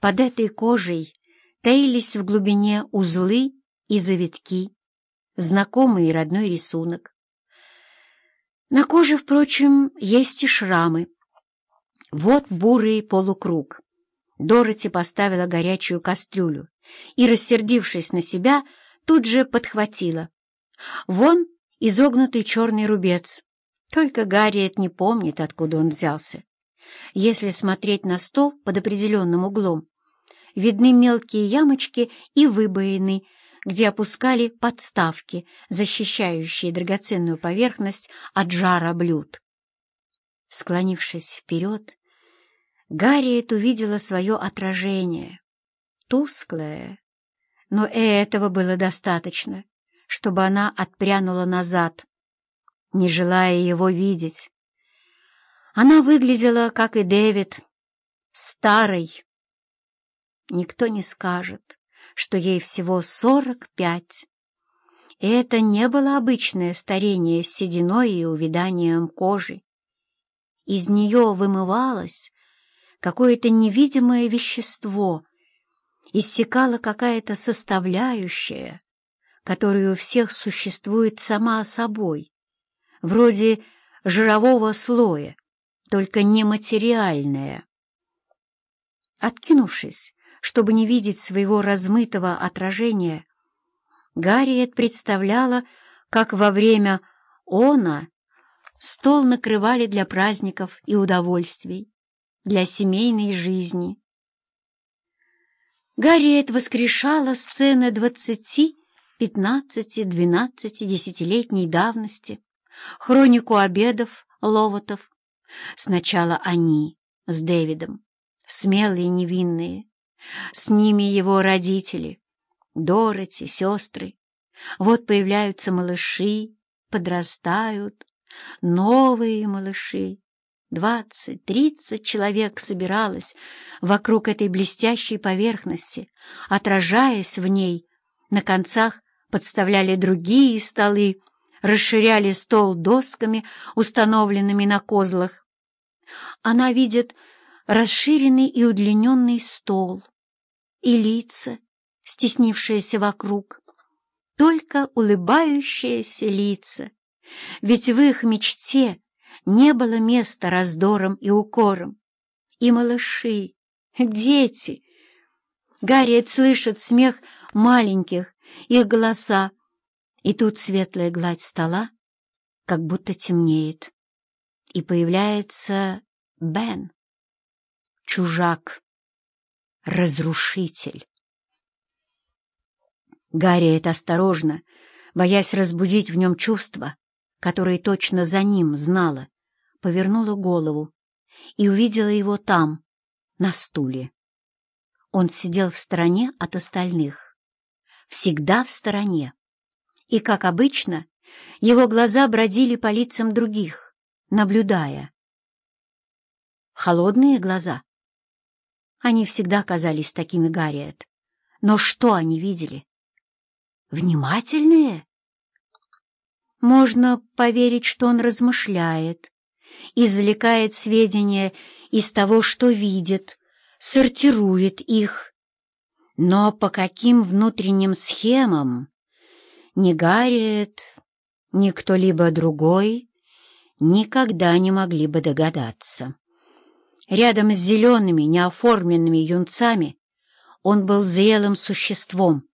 Под этой кожей таились в глубине узлы и завитки, знакомый и родной рисунок. На коже, впрочем, есть и шрамы. Вот бурый полукруг. Дороти поставила горячую кастрюлю и, рассердившись на себя, тут же подхватила. Вон изогнутый черный рубец. Только Гарриет не помнит, откуда он взялся. Если смотреть на стол под определенным углом, видны мелкие ямочки и выбоины, где опускали подставки, защищающие драгоценную поверхность от жара блюд. Склонившись вперед, Гарриет увидела свое отражение, тусклое, но этого было достаточно, чтобы она отпрянула назад, не желая его видеть. Она выглядела, как и Дэвид, старой. Никто не скажет, что ей всего сорок пять. И это не было обычное старение с сединой и увяданием кожи. Из нее вымывалось какое-то невидимое вещество, иссякала какая-то составляющая, которая у всех существует сама собой, вроде жирового слоя, только нематериальная. Откинувшись, чтобы не видеть своего размытого отражения, Гарриет представляла, как во время «она» стол накрывали для праздников и удовольствий, для семейной жизни. Гарриет воскрешала сцены двадцати, пятнадцати, двенадцати, десятилетней давности, хронику обедов, ловотов. Сначала они с Дэвидом, смелые невинные, с ними его родители, Дороти, сестры. Вот появляются малыши, подрастают, новые малыши. Двадцать, тридцать человек собиралось вокруг этой блестящей поверхности, отражаясь в ней. На концах подставляли другие столы, расширяли стол досками, установленными на козлах. Она видит расширенный и удлиненный стол и лица, стеснившиеся вокруг, только улыбающиеся лица, ведь в их мечте не было места раздорам и укорам. И малыши, дети. Гарриет слышит смех маленьких, их голоса, и тут светлая гладь стола как будто темнеет, и появляется Бен, чужак, разрушитель. Гарриет осторожно, боясь разбудить в нем чувства, которые точно за ним знала, повернула голову и увидела его там, на стуле. Он сидел в стороне от остальных, всегда в стороне, и, как обычно, его глаза бродили по лицам других, наблюдая. Холодные глаза. Они всегда казались такими Гарриет. Но что они видели? Внимательные? Можно поверить, что он размышляет, извлекает сведения из того, что видит, сортирует их. Но по каким внутренним схемам ни Гарриет, ни кто-либо другой никогда не могли бы догадаться. Рядом с зелеными, неоформленными юнцами он был зрелым существом,